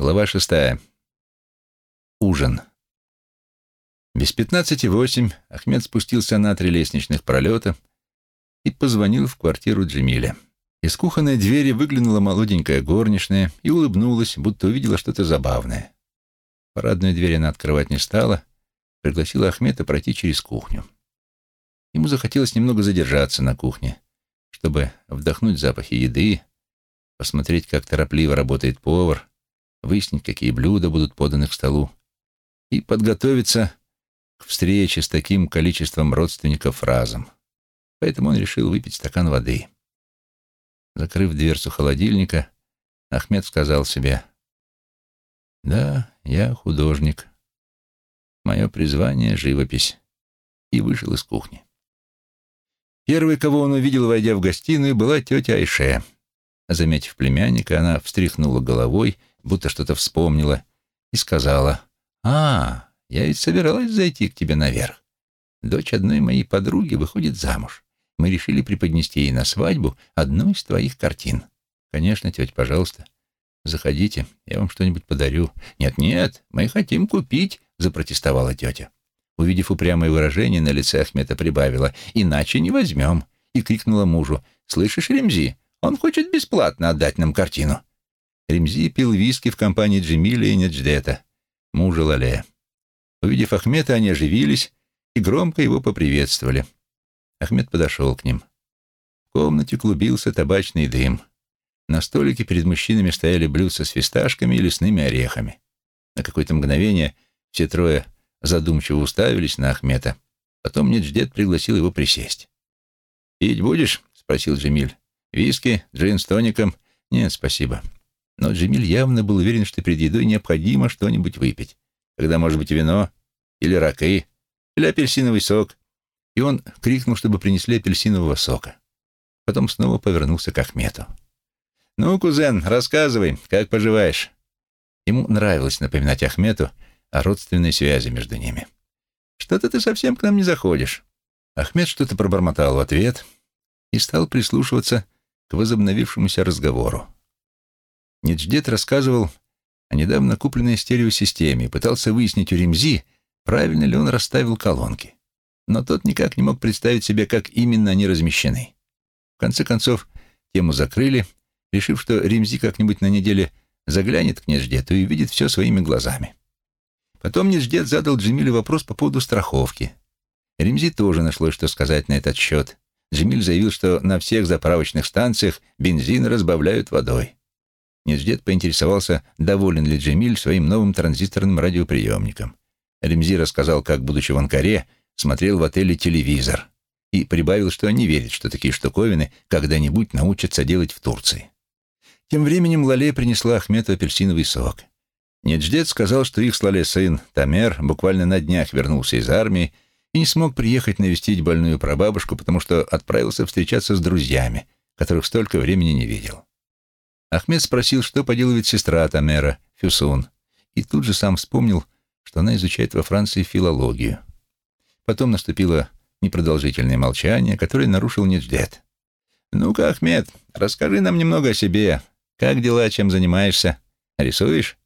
Глава шестая. Ужин. Без пятнадцати восемь Ахмед спустился на три лестничных пролета и позвонил в квартиру Джемиля. Из кухонной двери выглянула молоденькая горничная и улыбнулась, будто увидела что-то забавное. Парадную дверь она открывать не стала, пригласила Ахмеда пройти через кухню. Ему захотелось немного задержаться на кухне, чтобы вдохнуть запахи еды, посмотреть, как торопливо работает повар, выяснить, какие блюда будут поданы к столу, и подготовиться к встрече с таким количеством родственников разом. Поэтому он решил выпить стакан воды. Закрыв дверцу холодильника, Ахмед сказал себе, «Да, я художник. Мое призвание — живопись». И вышел из кухни. Первой, кого он увидел, войдя в гостиную, была тетя Айше. Заметив племянника, она встряхнула головой — будто что-то вспомнила, и сказала, «А, я ведь собиралась зайти к тебе наверх. Дочь одной моей подруги выходит замуж. Мы решили преподнести ей на свадьбу одну из твоих картин. Конечно, тетя, пожалуйста, заходите, я вам что-нибудь подарю. Нет-нет, мы хотим купить, запротестовала тетя. Увидев упрямое выражение на лице Ахмета, прибавила, «Иначе не возьмем», и крикнула мужу, «Слышишь, Ремзи, он хочет бесплатно отдать нам картину». Ремзи пил виски в компании Джемиля и Недждета, мужа Лале. Увидев Ахмета, они оживились и громко его поприветствовали. Ахмед подошел к ним. В комнате клубился табачный дым. На столике перед мужчинами стояли блюдца с фисташками и лесными орехами. На какое-то мгновение все трое задумчиво уставились на Ахмета. Потом Недждет пригласил его присесть. «Пить будешь?» — спросил Джемиль. «Виски? Джин с тоником?» «Нет, спасибо». Но Джемиль явно был уверен, что перед едой необходимо что-нибудь выпить. Когда, может быть, вино, или ракы, или апельсиновый сок. И он крикнул, чтобы принесли апельсинового сока. Потом снова повернулся к Ахмету. «Ну, кузен, рассказывай, как поживаешь?» Ему нравилось напоминать Ахмету о родственной связи между ними. «Что-то ты совсем к нам не заходишь». Ахмед что-то пробормотал в ответ и стал прислушиваться к возобновившемуся разговору. Нидждет рассказывал о недавно купленной стереосистеме и пытался выяснить у Ремзи, правильно ли он расставил колонки. Но тот никак не мог представить себе, как именно они размещены. В конце концов, тему закрыли, решив, что Ремзи как-нибудь на неделе заглянет к Нидждету и увидит все своими глазами. Потом Нидждет задал Джемилю вопрос по поводу страховки. Ремзи тоже нашлось, что сказать на этот счет. Джемиль заявил, что на всех заправочных станциях бензин разбавляют водой. Нездет поинтересовался, доволен ли Джемиль своим новым транзисторным радиоприемником. Ремзи рассказал, как, будучи в Анкаре, смотрел в отеле телевизор и прибавил, что не верит, что такие штуковины когда-нибудь научатся делать в Турции. Тем временем Лале принесла Ахмету апельсиновый сок. Недждет сказал, что их с Лале сын Тамер буквально на днях вернулся из армии и не смог приехать навестить больную прабабушку, потому что отправился встречаться с друзьями, которых столько времени не видел. Ахмед спросил, что поделывает сестра Тамера, Фюсун, и тут же сам вспомнил, что она изучает во Франции филологию. Потом наступило непродолжительное молчание, которое нарушил Недждет. «Ну-ка, Ахмед, расскажи нам немного о себе. Как дела, чем занимаешься? Рисуешь?»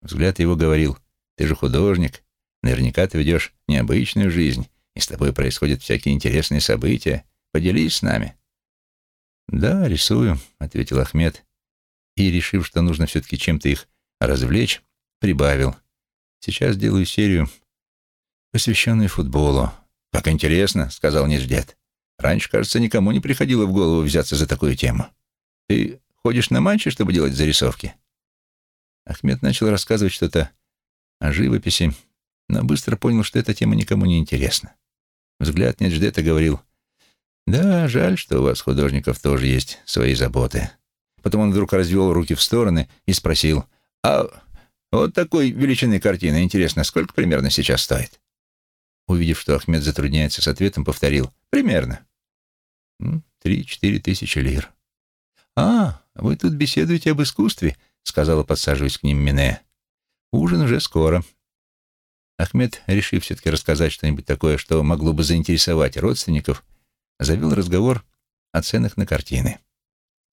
Взгляд его говорил, «Ты же художник. Наверняка ты ведешь необычную жизнь, и с тобой происходят всякие интересные события. Поделись с нами». «Да, рисую», — ответил Ахмед, и, решив, что нужно все-таки чем-то их развлечь, прибавил. Сейчас делаю серию, посвященную футболу. «Как интересно», — сказал Неждет. «Раньше, кажется, никому не приходило в голову взяться за такую тему. Ты ходишь на матчи, чтобы делать зарисовки?» Ахмед начал рассказывать что-то о живописи, но быстро понял, что эта тема никому не интересна. Взгляд Недждета говорил, «Да, жаль, что у вас, художников, тоже есть свои заботы. Потом он вдруг развел руки в стороны и спросил, «А вот такой величины картины, интересно, сколько примерно сейчас стоит?» Увидев, что Ахмед затрудняется с ответом, повторил, «Примерно». «Три-четыре тысячи лир». «А, вы тут беседуете об искусстве», — сказала, подсаживаясь к ним Мине. «Ужин уже скоро». Ахмед, решив все-таки рассказать что-нибудь такое, что могло бы заинтересовать родственников, завел разговор о ценах на картины.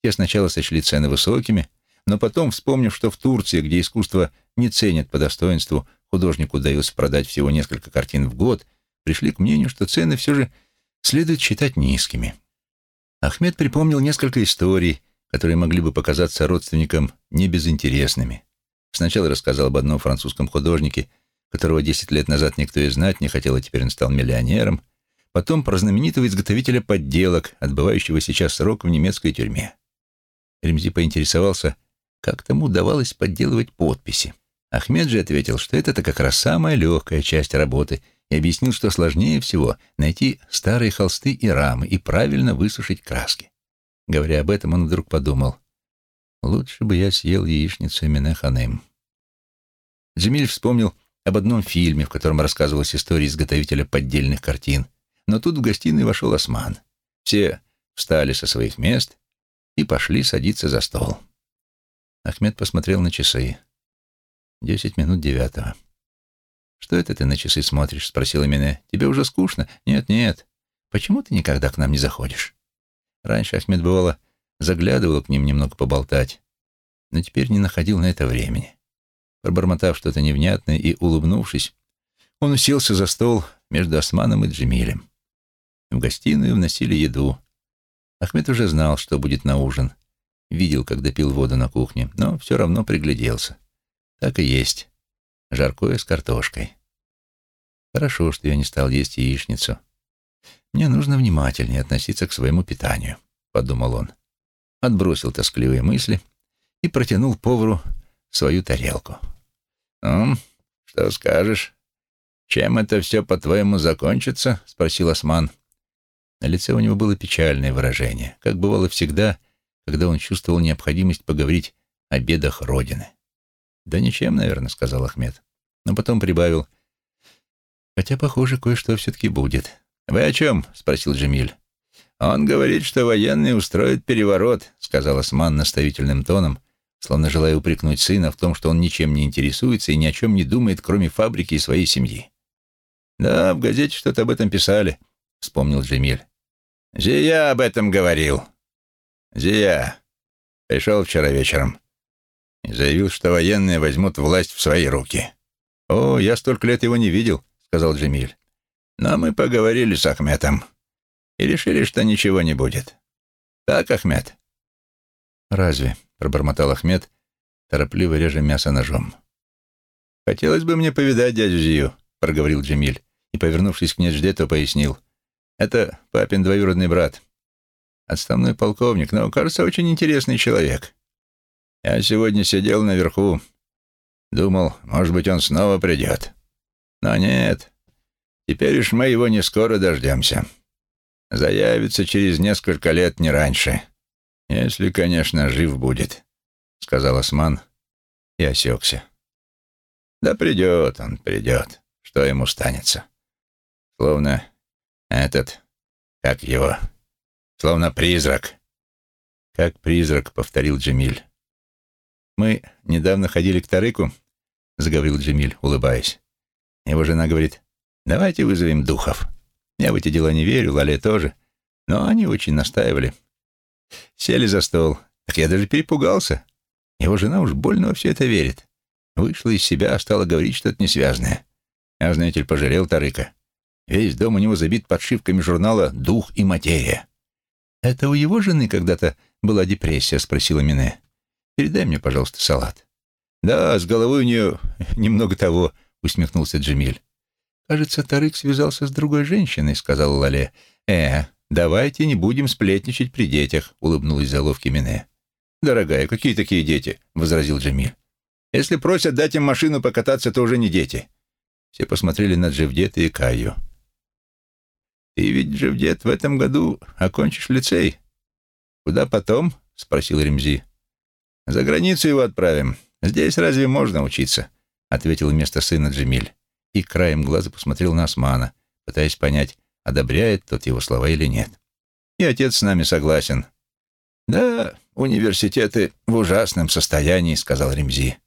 Те сначала сочли цены высокими, Но потом, вспомнив, что в Турции, где искусство не ценят по достоинству, художнику удается продать всего несколько картин в год, пришли к мнению, что цены все же следует считать низкими. Ахмед припомнил несколько историй, которые могли бы показаться родственникам небезынтересными. Сначала рассказал об одном французском художнике, которого 10 лет назад никто и знать не хотел, а теперь он стал миллионером. Потом про знаменитого изготовителя подделок, отбывающего сейчас срок в немецкой тюрьме. Ремзи поинтересовался, как тому удавалось подделывать подписи. Ахмед же ответил, что это-то как раз самая легкая часть работы, и объяснил, что сложнее всего найти старые холсты и рамы и правильно высушить краски. Говоря об этом, он вдруг подумал, лучше бы я съел яичницу Эмине Ханем. Джемиль вспомнил об одном фильме, в котором рассказывалась история изготовителя поддельных картин. Но тут в гостиную вошел Осман. Все встали со своих мест и пошли садиться за стол. Ахмед посмотрел на часы. Десять минут девятого. «Что это ты на часы смотришь?» — спросила Мине. «Тебе уже скучно?» «Нет, нет. Почему ты никогда к нам не заходишь?» Раньше Ахмед, бывало, заглядывал к ним немного поболтать, но теперь не находил на это времени. Пробормотав что-то невнятное и улыбнувшись, он уселся за стол между Османом и Джемилем. В гостиную вносили еду. Ахмед уже знал, что будет на ужин. Видел, когда пил воду на кухне, но все равно пригляделся. Так и есть. Жаркое с картошкой. Хорошо, что я не стал есть яичницу. Мне нужно внимательнее относиться к своему питанию, подумал он. Отбросил тоскливые мысли и протянул повару свою тарелку. «Ну, что скажешь? Чем это все, по-твоему, закончится?» — спросил Осман. На лице у него было печальное выражение, как бывало всегда, когда он чувствовал необходимость поговорить о бедах Родины. «Да ничем, наверное», — сказал Ахмед. Но потом прибавил. «Хотя, похоже, кое-что все-таки будет». «Вы о чем?» — спросил Джемиль. «Он говорит, что военные устроят переворот», — сказал Осман наставительным тоном, словно желая упрекнуть сына в том, что он ничем не интересуется и ни о чем не думает, кроме фабрики и своей семьи. «Да, в газете что-то об этом писали», — вспомнил Джемиль. «Зия об этом говорил». «Зия пришел вчера вечером и заявил, что военные возьмут власть в свои руки». «О, я столько лет его не видел», — сказал Джемиль. «Но мы поговорили с Ахметом и решили, что ничего не будет. Так, Ахмед?» «Разве?» пробормотал Ахмед, торопливо реже мясо ножом. «Хотелось бы мне повидать дядю Зию», — проговорил Джемиль, и, повернувшись к Недждету, пояснил. «Это папин двоюродный брат. Отставной полковник, но, кажется, очень интересный человек. Я сегодня сидел наверху, думал, может быть, он снова придет. Но нет, теперь уж мы его не скоро дождемся. Заявится через несколько лет, не раньше». «Если, конечно, жив будет», — сказал Осман и осекся. «Да придет он, придет. Что ему станется? Словно этот, как его, словно призрак». «Как призрак», — повторил Джемиль. «Мы недавно ходили к Тарыку», — заговорил Джемиль, улыбаясь. Его жена говорит, «Давайте вызовем духов». Я в эти дела не верю, Лале тоже, но они очень настаивали. Сели за стол. Так я даже перепугался. Его жена уж больно во все это верит. Вышла из себя, стала говорить что-то несвязное. Я, знаете ли, пожалел Тарыка. Весь дом у него забит подшивками журнала «Дух и материя». «Это у его жены когда-то была депрессия?» — спросила Мине. «Передай мне, пожалуйста, салат». «Да, с головой у нее немного того», — усмехнулся Джемиль. «Кажется, Тарык связался с другой женщиной», — сказал Лале. «Э, «Давайте не будем сплетничать при детях», — улыбнулась заловки Мине. «Дорогая, какие такие дети?» — возразил Джамиль. «Если просят дать им машину покататься, то уже не дети». Все посмотрели на Джевдета и Каю. «Ты ведь, Джевдет, в этом году окончишь лицей?» «Куда потом?» — спросил Ремзи. «За границу его отправим. Здесь разве можно учиться?» — ответил вместо сына Джемиль. И краем глаза посмотрел на Османа, пытаясь понять, одобряет тот его слова или нет. И отец с нами согласен. «Да, университеты в ужасном состоянии», — сказал Ремзи.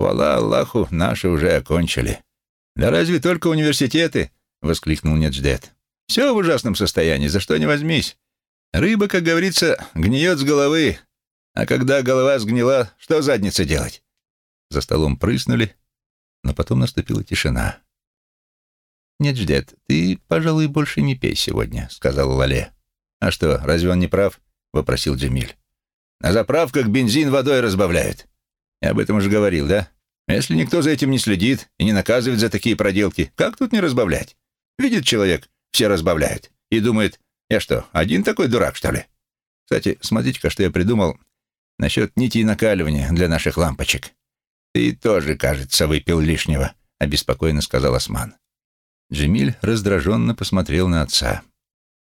«Хвала Аллаху, наши уже окончили». «Да разве только университеты?» — воскликнул Недждет. «Все в ужасном состоянии, за что не возьмись. Рыба, как говорится, гниет с головы, А когда голова сгнила, что задница делать? За столом прыснули, но потом наступила тишина. «Нет, Ждет, ты, пожалуй, больше не пей сегодня», — сказал Лале. «А что, разве он не прав?» — вопросил Джемиль. «На заправках бензин водой разбавляют. Я об этом уже говорил, да? Если никто за этим не следит и не наказывает за такие проделки, как тут не разбавлять? Видит человек, все разбавляют, и думает, я что, один такой дурак, что ли? Кстати, смотрите-ка, что я придумал насчет нитей накаливания для наших лампочек. Ты тоже, кажется, выпил лишнего, обеспокоенно сказал Осман. Джемиль раздраженно посмотрел на отца.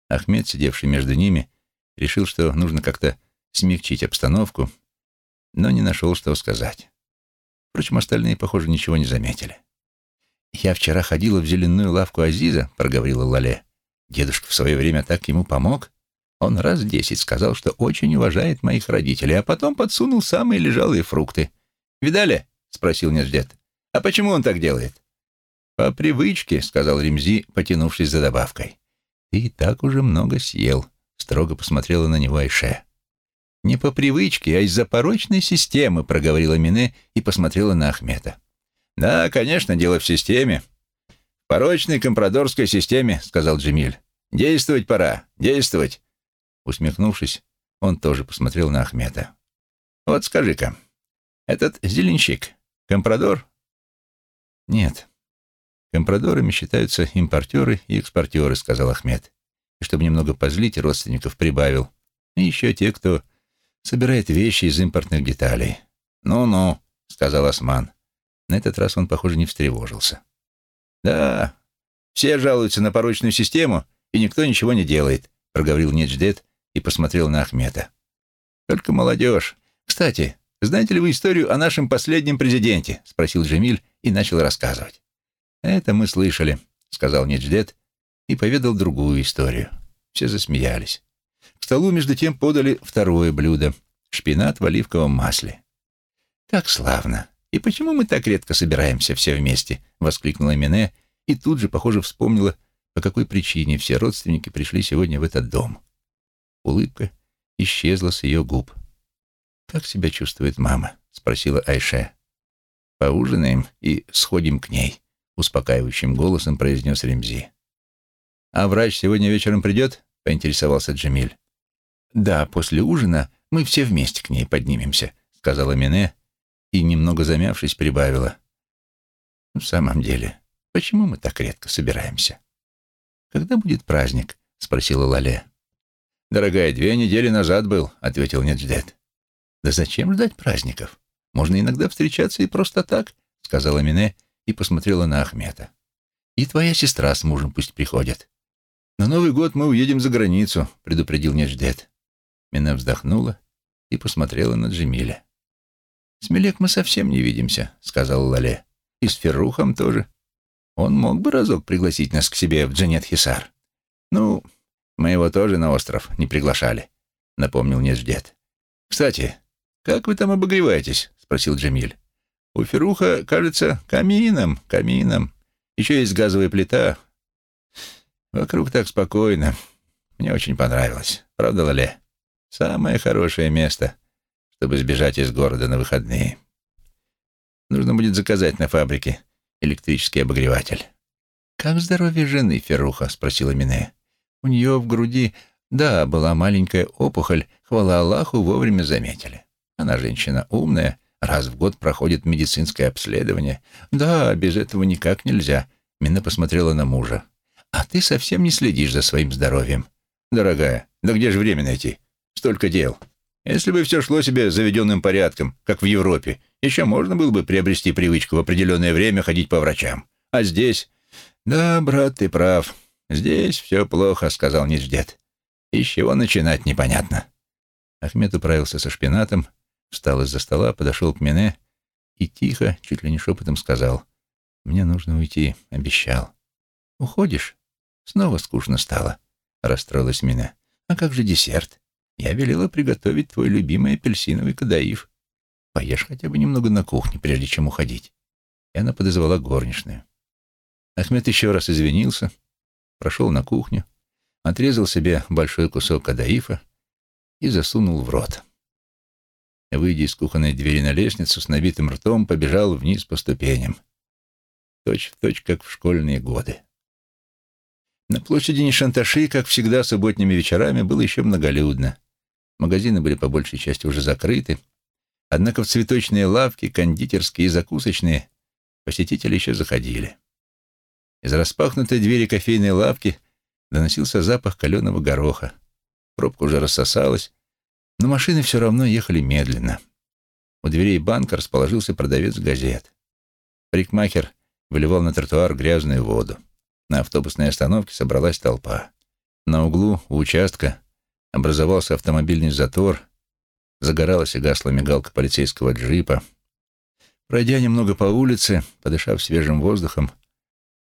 Ахмед, сидевший между ними, решил, что нужно как-то смягчить обстановку, но не нашел, что сказать. Впрочем, остальные, похоже, ничего не заметили. «Я вчера ходила в зеленую лавку Азиза», — проговорила Лале. «Дедушка в свое время так ему помог. Он раз десять сказал, что очень уважает моих родителей, а потом подсунул самые лежалые фрукты. Видали?» — спросил Неждет. «А почему он так делает?» «По привычке», — сказал Ремзи, потянувшись за добавкой. «Ты и так уже много съел», — строго посмотрела на него Айше. «Не по привычке, а из-за порочной системы», — проговорила Мине и посмотрела на Ахмета. «Да, конечно, дело в системе. В порочной компрадорской системе», — сказал Джемиль. «Действовать пора, действовать». Усмехнувшись, он тоже посмотрел на Ахмета. «Вот скажи-ка, этот зеленщик, компрадор?» «Нет, Компрадорами считаются импортеры и экспортеры, сказал Ахмед. И чтобы немного позлить, родственников прибавил. И еще те, кто собирает вещи из импортных деталей. «Ну-ну», — сказал Осман. На этот раз он, похоже, не встревожился. «Да, все жалуются на порочную систему, и никто ничего не делает», — проговорил Недждет и посмотрел на Ахмета. «Только молодежь. Кстати, знаете ли вы историю о нашем последнем президенте?» — спросил Джемиль и начал рассказывать. «Это мы слышали», — сказал Недждет и поведал другую историю. Все засмеялись. К столу между тем подали второе блюдо — шпинат в оливковом масле. «Как славно! И почему мы так редко собираемся все вместе?» — воскликнула Мине и тут же, похоже, вспомнила, по какой причине все родственники пришли сегодня в этот дом. Улыбка исчезла с ее губ. «Как себя чувствует мама?» — спросила Айше. «Поужинаем и сходим к ней», — успокаивающим голосом произнес Ремзи. «А врач сегодня вечером придет?» — поинтересовался Джемиль. «Да, после ужина мы все вместе к ней поднимемся», — сказала Мине и, немного замявшись, прибавила. «В самом деле, почему мы так редко собираемся?» «Когда будет праздник?» — спросила Лале. «Дорогая, две недели назад был», — ответил Недждет. «Да зачем ждать праздников? Можно иногда встречаться и просто так», — сказала Мине и посмотрела на Ахмета. «И твоя сестра с мужем пусть приходят». «На Новый год мы уедем за границу», — предупредил Неждет. Мина вздохнула и посмотрела на Джемиля. «С Мелек мы совсем не видимся», — сказал Лале. «И с Феррухом тоже. Он мог бы разок пригласить нас к себе в Джанет-Хисар». «Ну, мы его тоже на остров не приглашали», — напомнил Неждет. «Кстати, как вы там обогреваетесь?» — спросил Джемиль. У Феруха, кажется, камином, камином. Еще есть газовая плита. Вокруг так спокойно. Мне очень понравилось. Правда, Лале? Самое хорошее место, чтобы сбежать из города на выходные. Нужно будет заказать на фабрике электрический обогреватель. «Как здоровье жены, Феруха?» — спросила Мине. У нее в груди, да, была маленькая опухоль, хвала Аллаху, вовремя заметили. Она женщина умная, Раз в год проходит медицинское обследование. Да, без этого никак нельзя. Мина посмотрела на мужа. А ты совсем не следишь за своим здоровьем. Дорогая, да где же время найти? Столько дел. Если бы все шло себе заведенным порядком, как в Европе, еще можно было бы приобрести привычку в определенное время ходить по врачам. А здесь... Да, брат, ты прав. Здесь все плохо, сказал Ниждет. И с чего начинать, непонятно. Ахмед управился со шпинатом, встал из-за стола, подошел к Мине и тихо, чуть ли не шепотом сказал, «Мне нужно уйти, обещал». «Уходишь?» Снова скучно стало, расстроилась Мине. «А как же десерт? Я велела приготовить твой любимый апельсиновый кадаиф. Поешь хотя бы немного на кухне, прежде чем уходить». И она подозвала горничную. Ахмед еще раз извинился, прошел на кухню, отрезал себе большой кусок кадаифа и засунул в рот. выйдя из кухонной двери на лестницу, с набитым ртом побежал вниз по ступеням. Точь в точь, как в школьные годы. На площади Нишанташи, как всегда, субботними вечерами было еще многолюдно. Магазины были по большей части уже закрыты, однако в цветочные лавки, кондитерские и закусочные посетители еще заходили. Из распахнутой двери кофейной лавки доносился запах каленого гороха. Пробка уже рассосалась, но машины все равно ехали медленно. У дверей банка расположился продавец газет. Парикмахер выливал на тротуар грязную воду. На автобусной остановке собралась толпа. На углу у участка образовался автомобильный затор, загоралась и гасла мигалка полицейского джипа. Пройдя немного по улице, подышав свежим воздухом,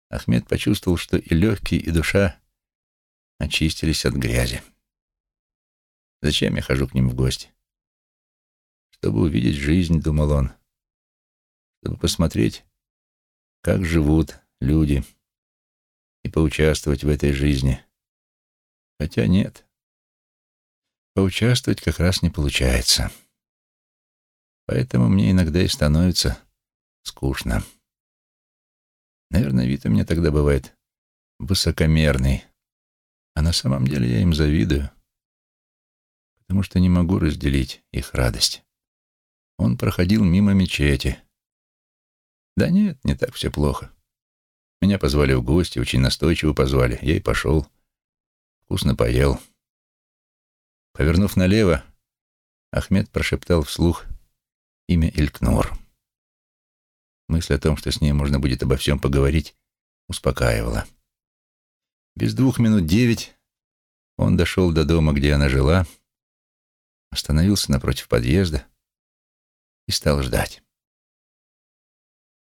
Ахмед почувствовал, что и легкие, и душа очистились от грязи. Зачем я хожу к ним в гости? Чтобы увидеть жизнь, думал он. Чтобы посмотреть, как живут люди, и поучаствовать в этой жизни. Хотя нет, поучаствовать как раз не получается. Поэтому мне иногда и становится скучно. Наверное, вид у меня тогда бывает высокомерный, а на самом деле я им завидую потому что не могу разделить их радость. Он проходил мимо мечети. Да нет, не так все плохо. Меня позвали в гости, очень настойчиво позвали. Я и пошел. Вкусно поел. Повернув налево, Ахмед прошептал вслух имя Илькнор. Мысль о том, что с ней можно будет обо всем поговорить, успокаивала. Без двух минут девять он дошел до дома, где она жила, остановился напротив подъезда и стал ждать.